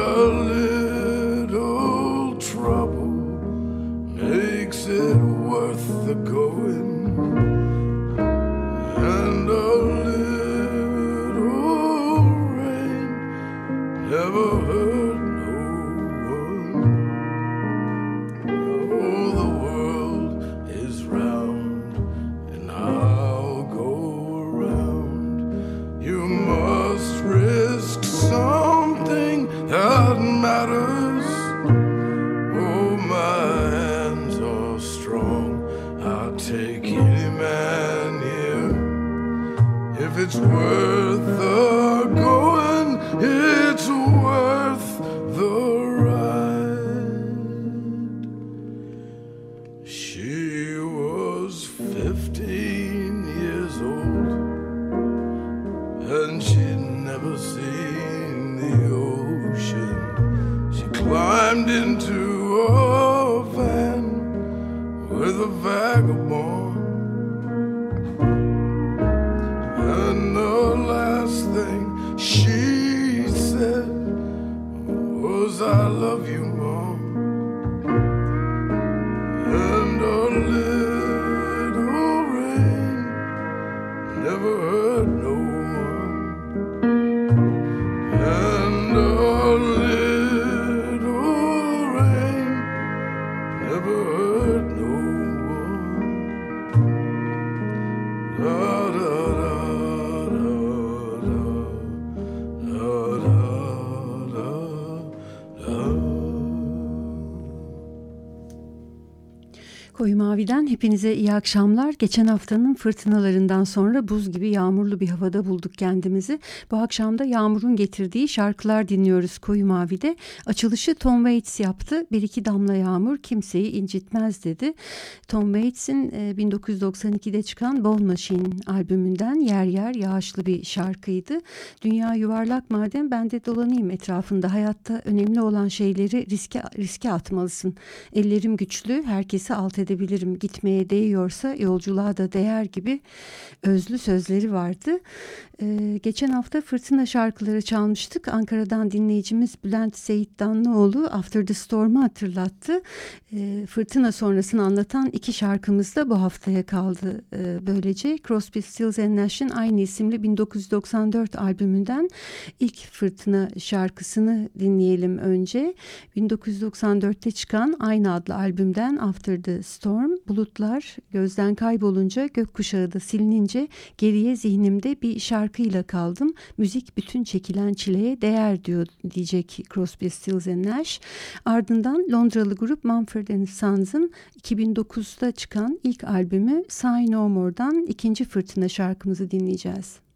darling. Koyu Mavi'den hepinize iyi akşamlar. Geçen haftanın fırtınalarından sonra buz gibi yağmurlu bir havada bulduk kendimizi. Bu akşam da yağmurun getirdiği şarkılar dinliyoruz Koyu Mavi'de. Açılışı Tom Waits yaptı. Bir iki damla yağmur kimseyi incitmez dedi. Tom Waits'in 1992'de e, çıkan Bone Machine albümünden yer yer yağışlı bir şarkıydı. Dünya yuvarlak madem ben de dolanayım etrafında. Hayatta önemli olan şeyleri riske, riske atmalısın. Ellerim güçlü, herkesi alt edebilirim edebilirim gitmeye değiyorsa yolculuğa da değer gibi özlü sözleri vardı. Ee, geçen hafta Fırtına şarkıları çalmıştık. Ankara'dan dinleyicimiz Bülent Seyit Danlıoğlu After the Storm'u hatırlattı. Ee, fırtına sonrasını anlatan iki şarkımız da bu haftaya kaldı. Ee, böylece Crosby, Stills Nash'in aynı isimli 1994 albümünden ilk Fırtına şarkısını dinleyelim önce. 1994'te çıkan aynı adlı albümden After the Storm, bulutlar gözden kaybolunca gökkuşağı da silinince geriye zihnimde bir şarkıyla kaldım. Müzik bütün çekilen çileye değer diyor diyecek Crosby, Stills Nash. Ardından Londralı grup Mumford Sons'ın 2009'da çıkan ilk albümü Say No More'dan ikinci fırtına şarkımızı dinleyeceğiz.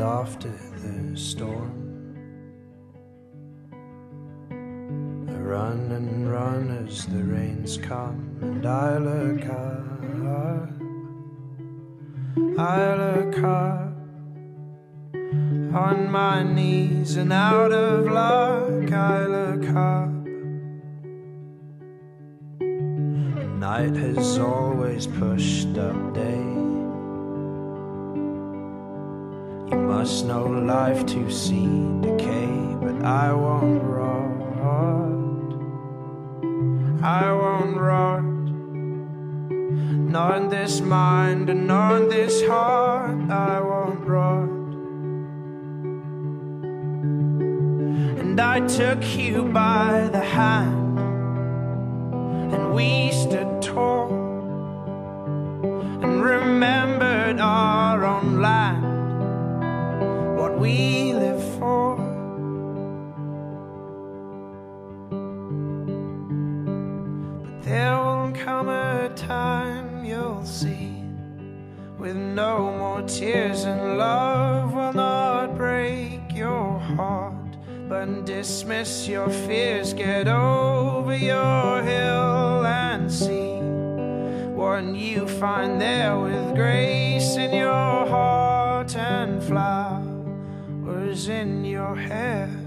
After the storm. I run and run as the rains come, and I look up. I look up on my knees and out of luck. I look up. Night has always pushed up day. Must know life to see decay, but I won't rot. I won't rot. Not in this mind and not in this heart. I won't rot. And I took you by the hand, and we stood with no more tears, and love will not break your heart. But dismiss your fears, get over your hill and see what you find there with grace in your heart and flowers in your hair.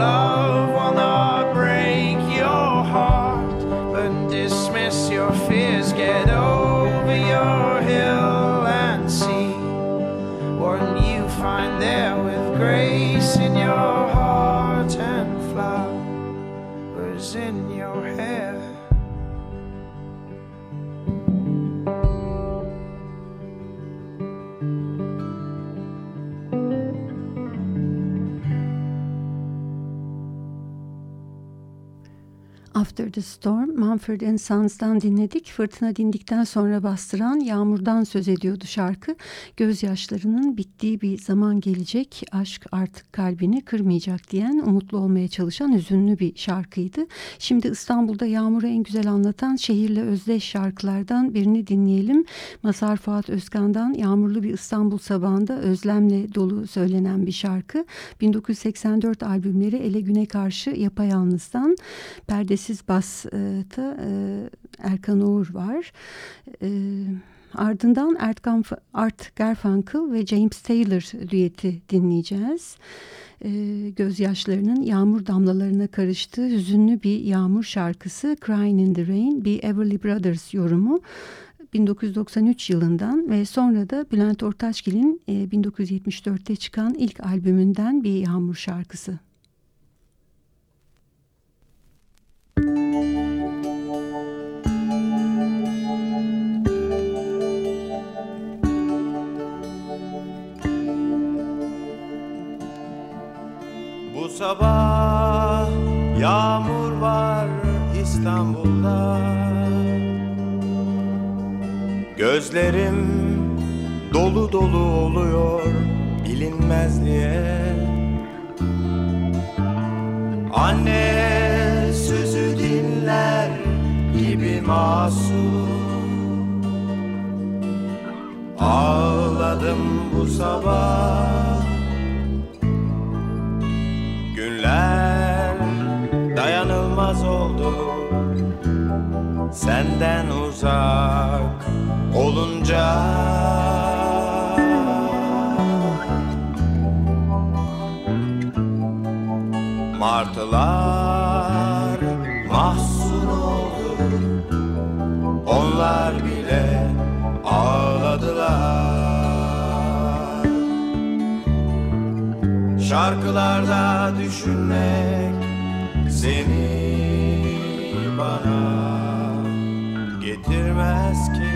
Love The Storm, Mumford Sons'dan dinledik. Fırtına dindikten sonra bastıran yağmurdan söz ediyordu şarkı. Gözyaşlarının bittiği bir zaman gelecek, aşk artık kalbini kırmayacak diyen, umutlu olmaya çalışan hüzünlü bir şarkıydı. Şimdi İstanbul'da yağmuru en güzel anlatan şehirle özdeş şarkılardan birini dinleyelim. Mazhar Fuat Özkan'dan Yağmurlu bir İstanbul sabahında özlemle dolu söylenen bir şarkı. 1984 albümleri Ele Güne Karşı Yapayalnız'dan Perdesiz Bas'ta e, Erkan Oğur var. E, ardından Art, Art Garfunkel ve James Taylor düeti dinleyeceğiz. E, gözyaşlarının yağmur damlalarına karıştığı hüzünlü bir yağmur şarkısı Crying in the Rain bir Everly Brothers yorumu. 1993 yılından ve sonra da Bülent Ortaçgil'in 1974'te çıkan ilk albümünden bir yağmur şarkısı. Bu sabah yağmur var İstanbul'da. Gözlerim dolu dolu oluyor bilinmezliğe. Anne masum Ağladım bu sabah. Günler dayanılmaz oldu. Senden uzak olunca. Martılar Şarkılarda düşünmek seni bana getirmez ki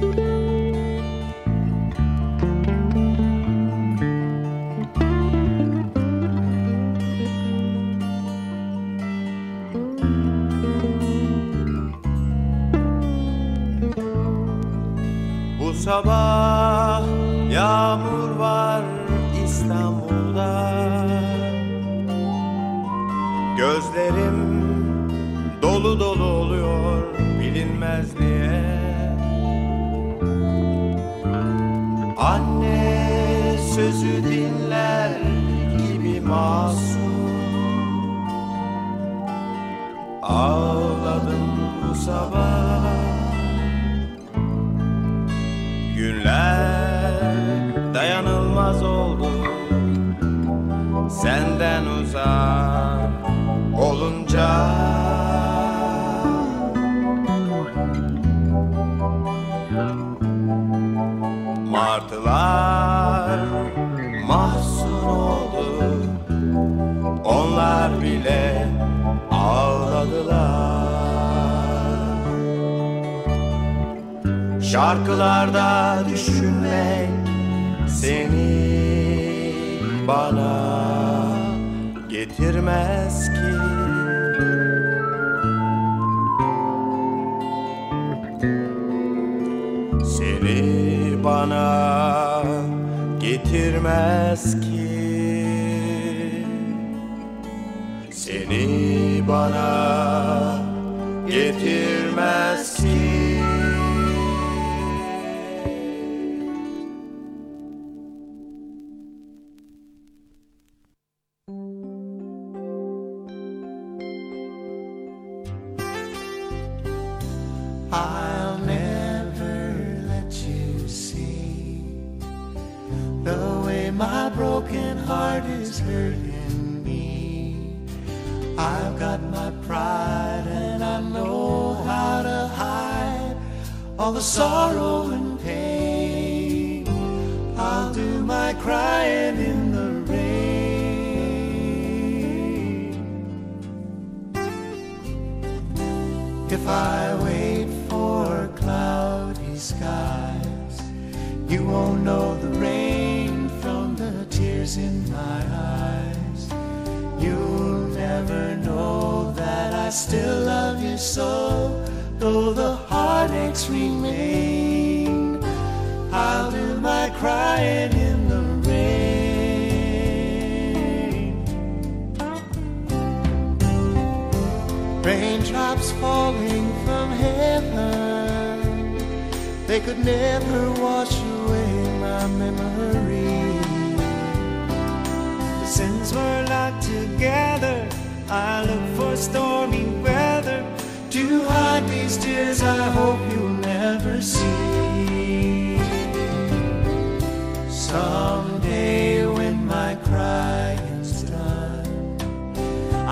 Bu getirmez ki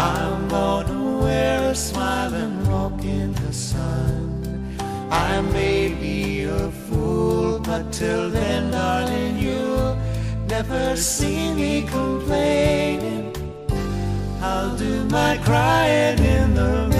I'm gonna wear a smile and walk in the sun. I may be a fool, but till then, darling, you'll never see me complaining. I'll do my crying in the rain.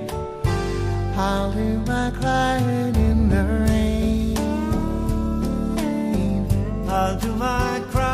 I'll do my crying in the rain. I'll do my crying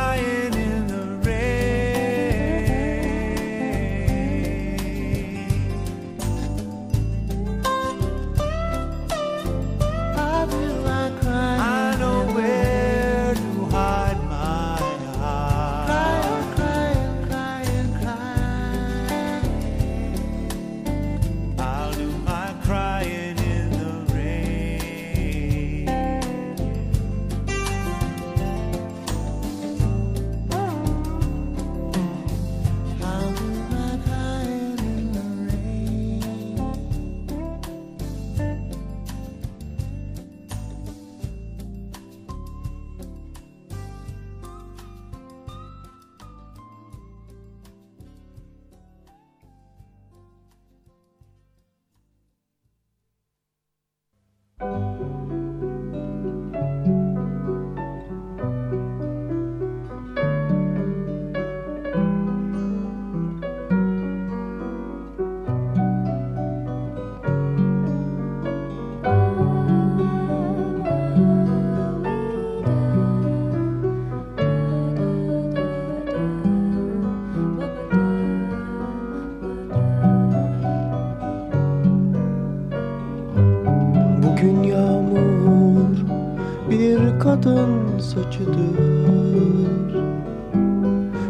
saçıdır.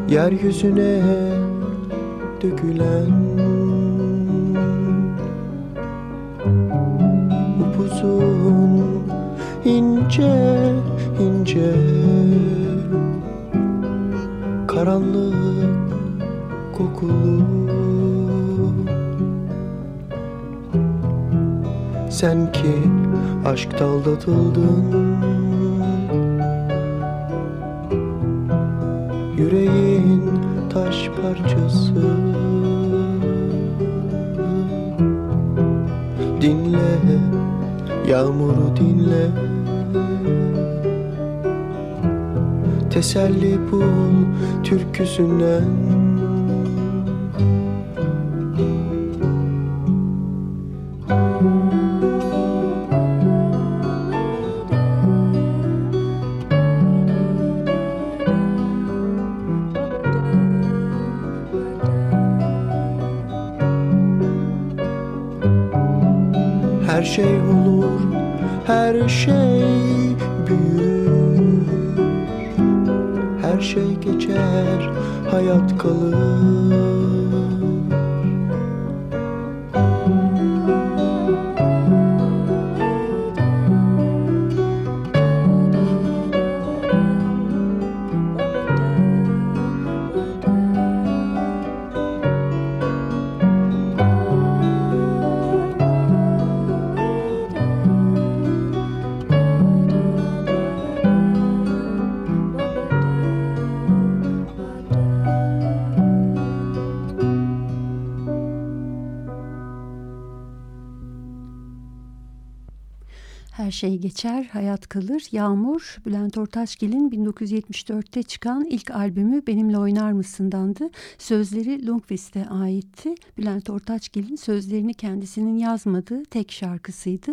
Yeryüzüne dökülen Upuzun ince ince Karanlık kokulu. Sen ki aşkta aldatıldın yağmuru dinle. Teselli bul türküsünden Hayat kalır şey geçer, hayat kalır. Yağmur, Bülent Ortaçgil'in 1974'te çıkan ilk albümü Benimle Oynar mısındandı. Sözleri Lundqvist'e aitti. Bülent Ortaçgil'in sözlerini kendisinin yazmadığı tek şarkısıydı.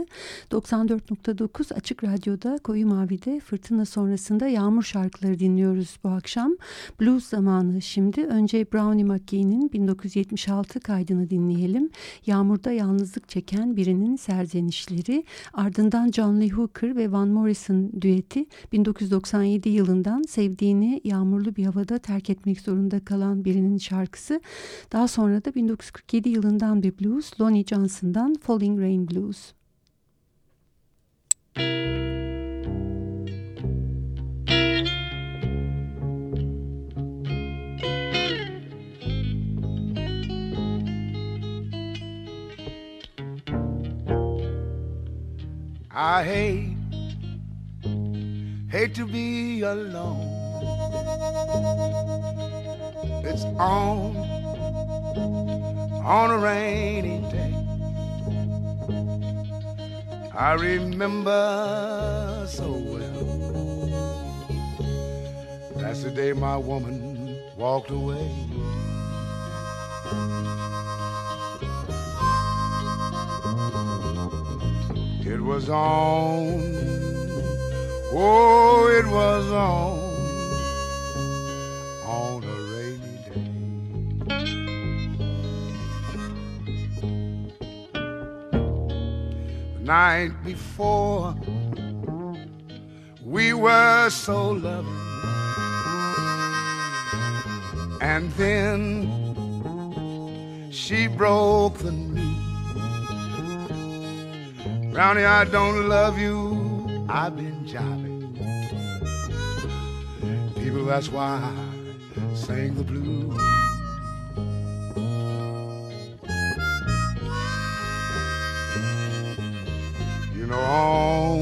94.9 Açık Radyo'da Koyu Mavi'de fırtına sonrasında yağmur şarkıları dinliyoruz bu akşam. Blues zamanı şimdi. Önce Brownie McGee'nin 1976 kaydını dinleyelim. Yağmurda yalnızlık çeken birinin serzenişleri. Ardından John Lee Hooker ve Van Morrison düeti 1997 yılından sevdiğini yağmurlu bir havada terk etmek zorunda kalan birinin şarkısı. Daha sonra da 1947 yılından bir blues Lonnie Johnson'dan Falling Rain Blues. I hate, hate to be alone. It's on, on a rainy day. I remember so well. That's the day my woman walked away. It was on, oh, it was on, on a rainy day. The night before, we were so loving, and then she broke the news. Brownie, I don't love you. I've been jiving. People, that's why I sing the blues. You know, on,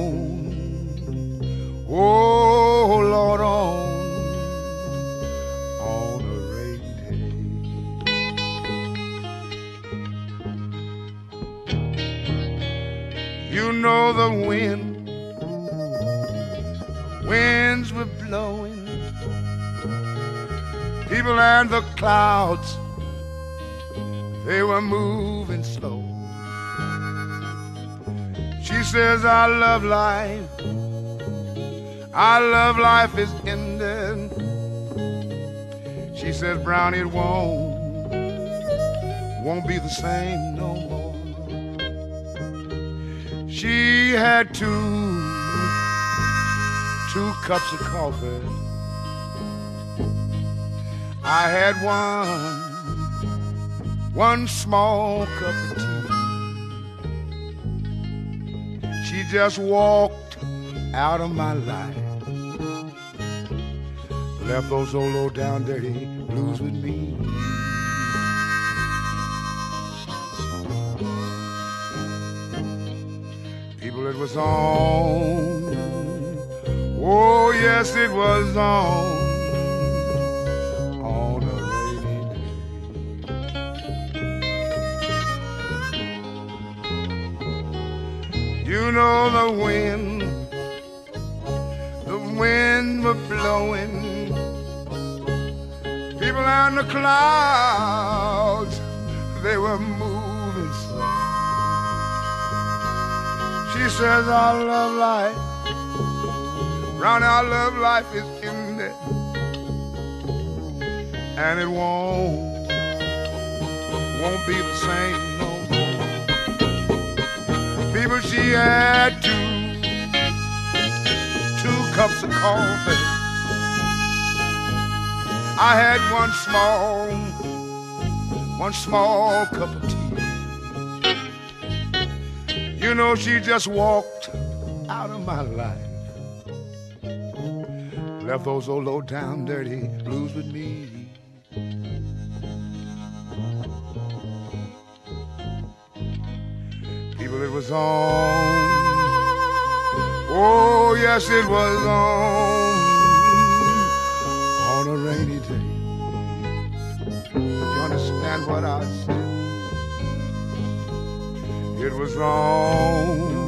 and the clouds, they were moving slow. She says, I love life. I love life is ending. She says, Brownie, it won't, won't be the same no more. She had two, two cups of coffee. I had one, one small cup of tea. She just walked out of my life. Left those old low down dirty blues with me. People, it was on. Oh, yes, it was. On the wind, the wind was blowing. People and the clouds, they were moving slow. She says, Our love life, round our love life is ended, and it won't, won't be the same. People, she had two, two cups of coffee. I had one small, one small cup of tea. You know, she just walked out of my life. Left those old low down dirty blues with me. It was on. Oh, yes, it was on. On a rainy day. You understand what I said? It was on.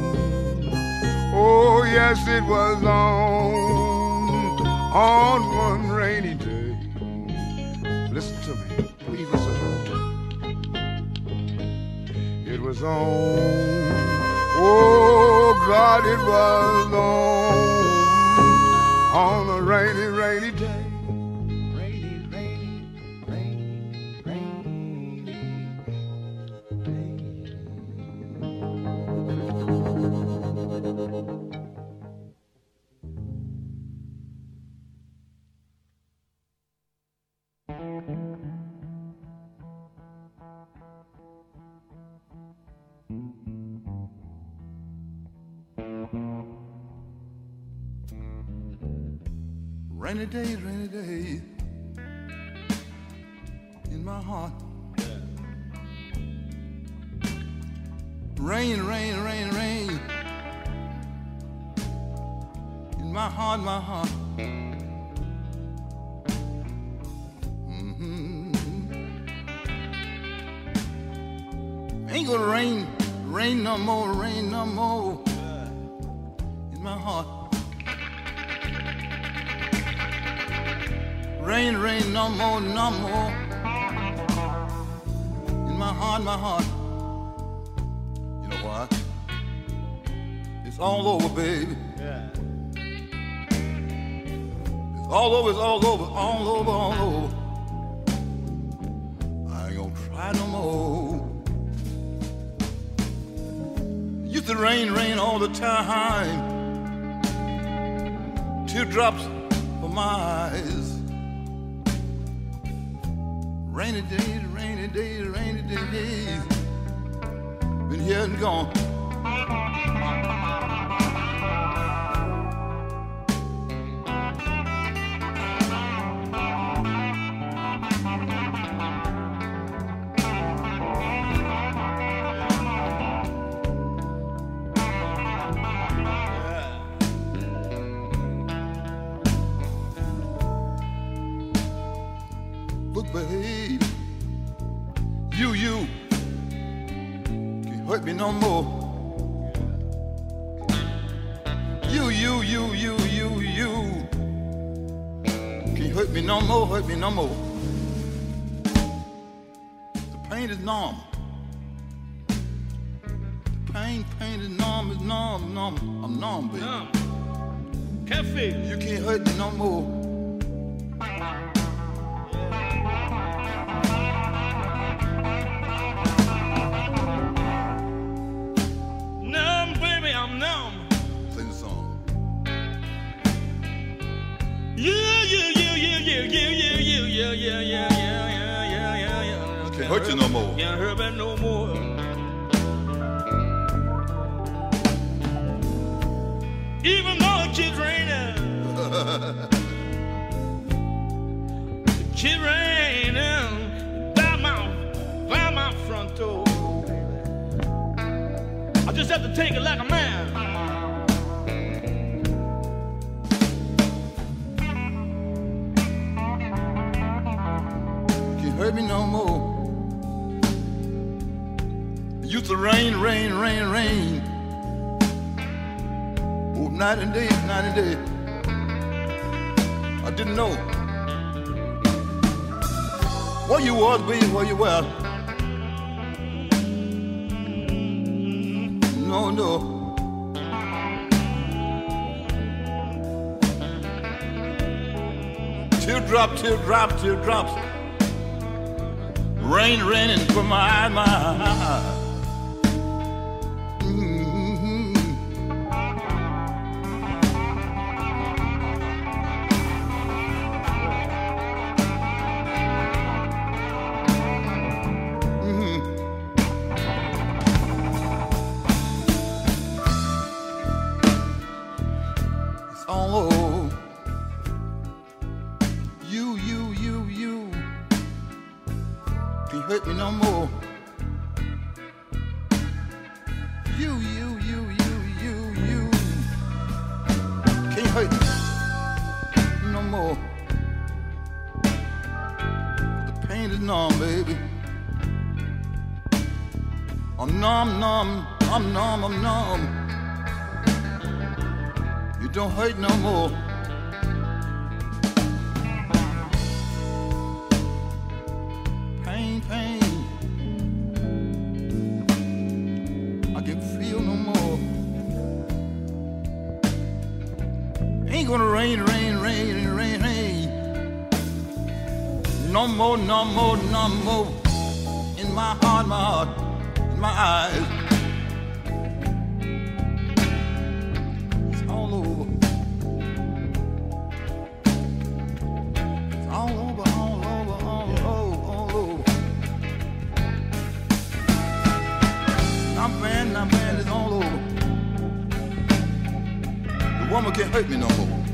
Oh, yes, it was on. On one on. Oh, God, it was on. On a rainy, rainy day. Rainy day, rainy day in my heart. Rain, rain, rain, rain in my heart, my heart. Mm-hmm. Ain't gonna rain, rain no more, rain no more Rain, rain, no more, no more. In my heart, my heart. You know why? It's all over, baby. Yeah. It's all over, it's all over, all over, all over. I ain't gonna try no more. Used to rain, rain all the time. Teardrops for my Rainy days, rainy days, rainy days. Been here and gone. More, hurt me no more. The pain is numb. The pain, pain is numb, is numb, numb. I'm numb, baby. Can't feel. You can't hurt me no more. always be where you were. No, no. Teardrop, teardrop, teardrops. Rain raining from my, my. numb, I'm numb. You don't hurt no more. Pain, pain. I can feel no more. Ain't gonna rain, rain, rain, rain, rain. No more, no more, no more. In my heart, my heart, in my eyes. hurt me no more.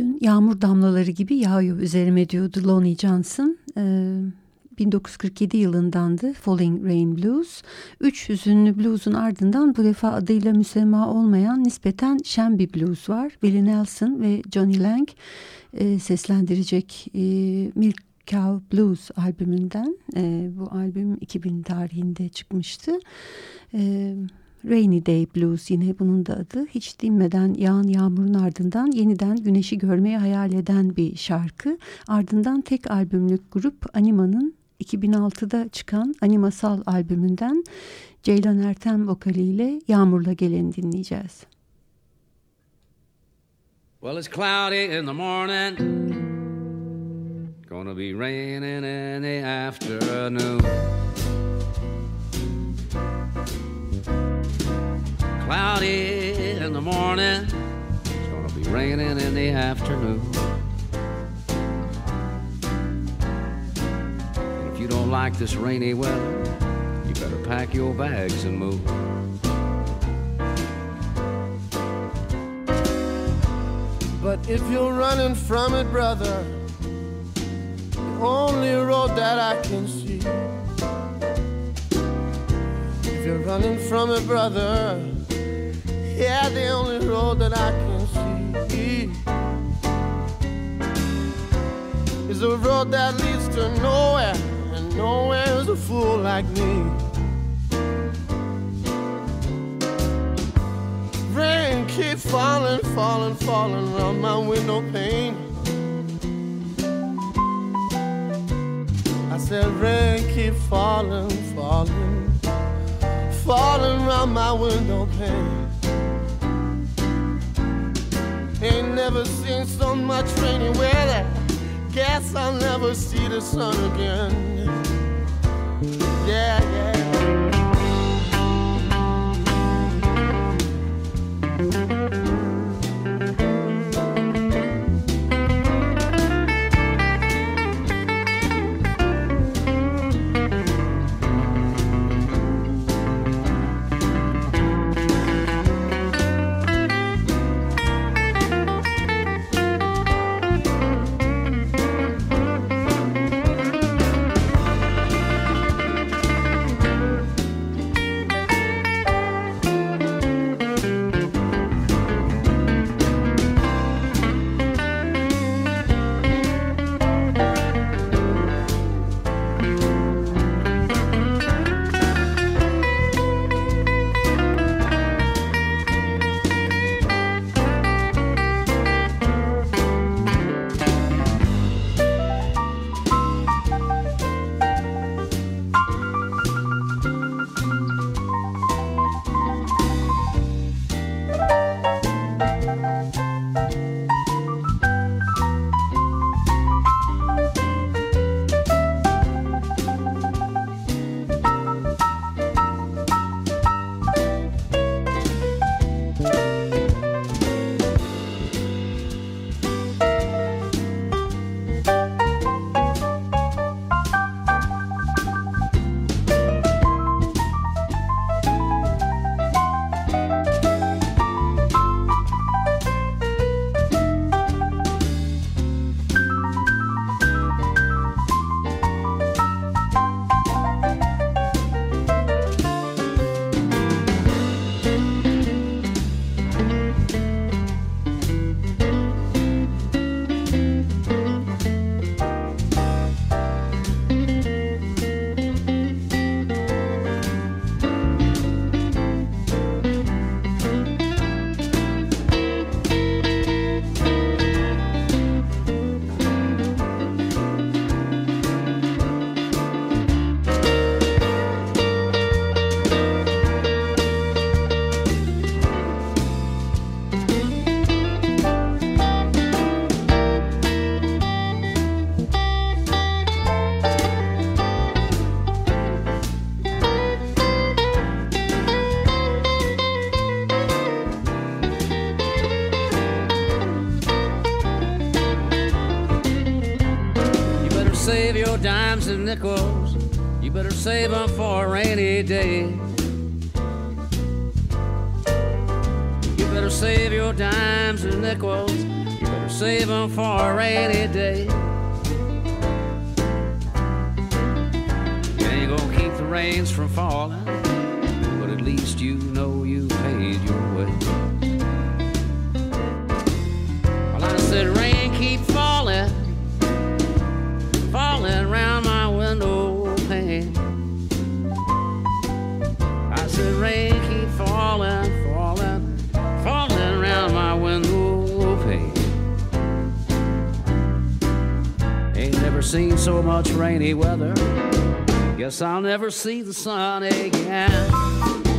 Hüzün yağmur damlaları gibi yağıyor üzerime diyordu Lonnie Johnson. Ee, 1947 yılındandı Falling Rain Blues. Üç hüzünlü blues'un ardından bu defa adıyla müsemma olmayan nispeten şen bir blues var. Willie Nelson ve Johnny Lang e, seslendirecek e, Milk Cow Blues albümünden. E, bu albüm 2000 tarihinde çıkmıştı. E, Rainy Day Blues yine bunun da adı. Hiç dinmeden yağan yağmurun ardından yeniden güneşi görmeyi hayal eden bir şarkı. Ardından tek albümlük grup Anima'nın 2006'da çıkan Animasal albümünden Ceylan Ertem vokaliyle Yağmur'la geleni dinleyeceğiz. Well, it's cloudy in the morning. Gonna be raining in the afternoon. Cloudy in the morning. It's gonna be raining in the afternoon. And if you don't like this rainy weather, you better pack your bags and move. But if you're running from it, brother, the only road that I can see. If you're running from it, brother, yeah, the only road that I can see is a road that leads to nowhere, and nowhere is a fool like me. Rain keep falling, falling, falling around my window pane. I said, rain keep falling, falling, falling around my window pane. Ain't never seen so much rainy weather. Guess I'll never see the sun again. Your dimes and nickels. You better save them for a rainy day. You better save your dimes and nickels. You better save them for a rainy day. You ain't gonna keep the rains from falling, but at least you know you paid your way. Falling around my window pane. I said, rain keep falling, falling, falling around my window pane. Ain't never seen so much rainy weather. Guess I'll never see the sun again.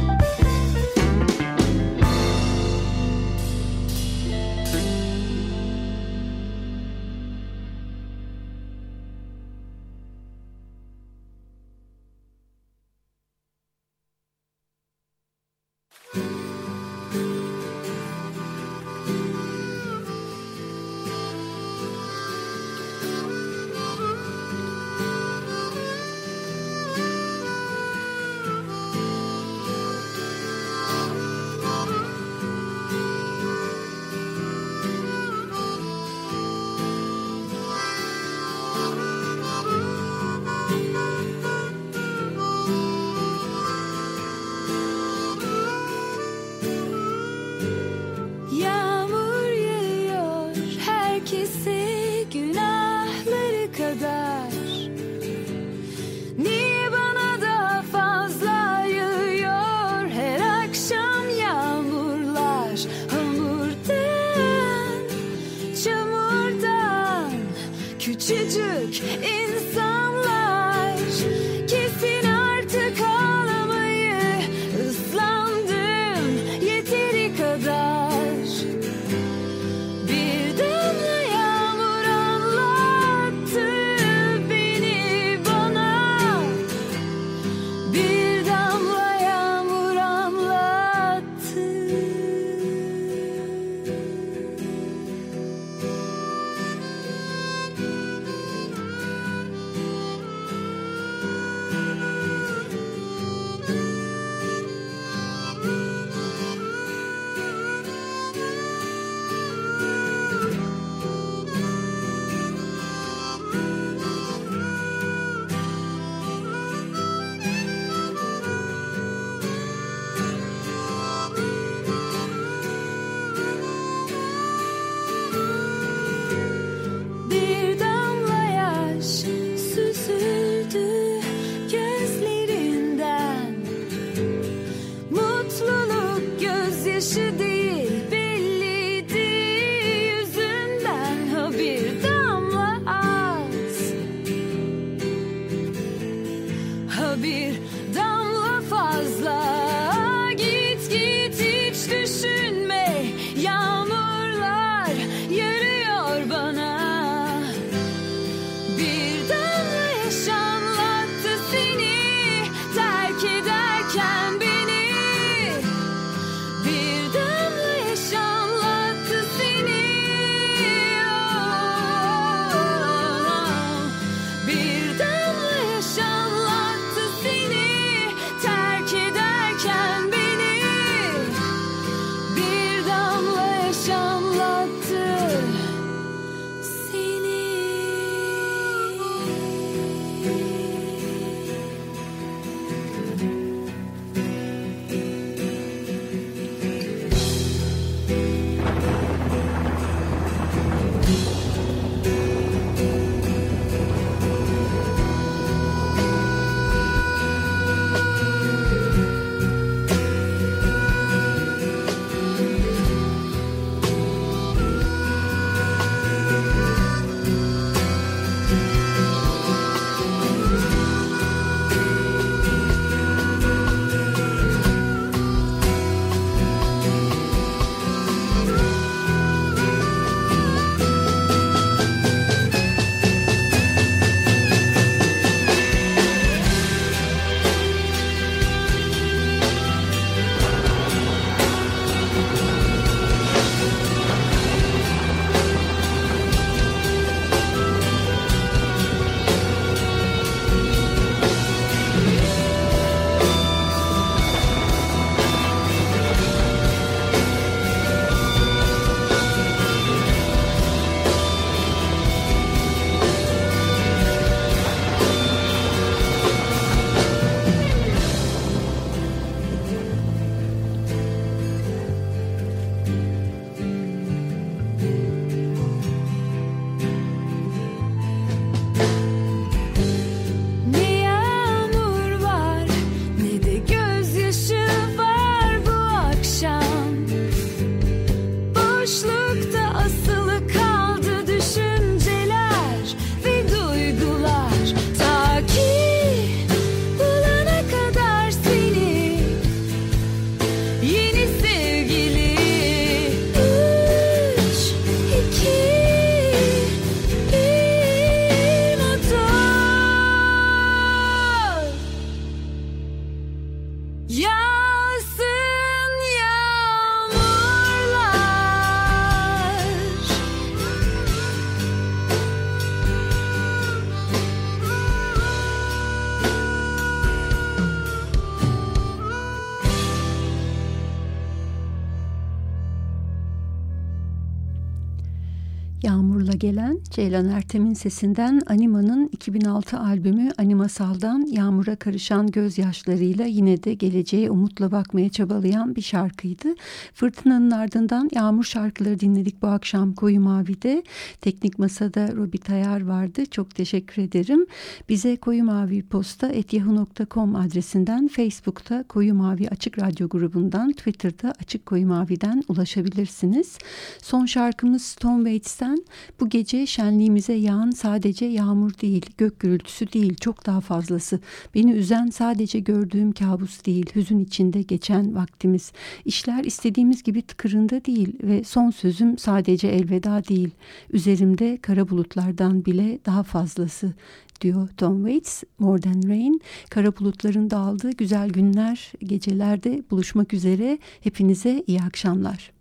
Gelen Ceylan Ertem'in sesinden Anima'nın 2006 albümü Animasal'dan yağmura karışan gözyaşlarıyla yine de geleceğe umutla bakmaya çabalayan bir şarkıydı. Fırtınanın ardından yağmur şarkıları dinledik bu akşam Koyu Mavi'de. Teknik Masa'da Robi Tayar vardı. Çok teşekkür ederim. Bize Koyu Mavi Posta etyahu.com adresinden Facebook'ta Koyu Mavi Açık Radyo grubundan Twitter'da Açık Koyu Mavi'den ulaşabilirsiniz. Son şarkımız Tom Waits'ten bu gece şenliğimize yağan sadece yağmur değil, gök gürültüsü değil, çok daha fazlası. Beni üzen sadece gördüğüm kabus değil, hüzün içinde geçen vaktimiz. İşler istediğimiz gibi tıkırında değil ve son sözüm sadece elveda değil. Üzerimde kara bulutlardan bile daha fazlası diyor Tom Waits. More Than Rain. Kara bulutların dağıldığı güzel günler, gecelerde buluşmak üzere. Hepinize iyi akşamlar.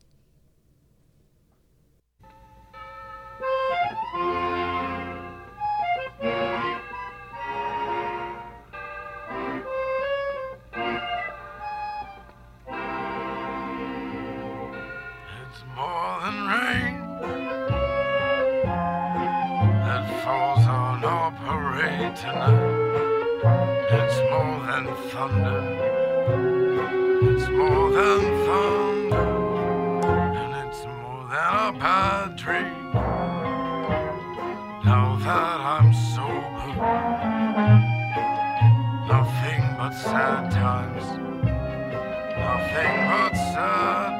Tonight. It's more than thunder. It's more than thunder. And it's more than a bad dream. Now that I'm sober, nothing but sad times. Nothing but sad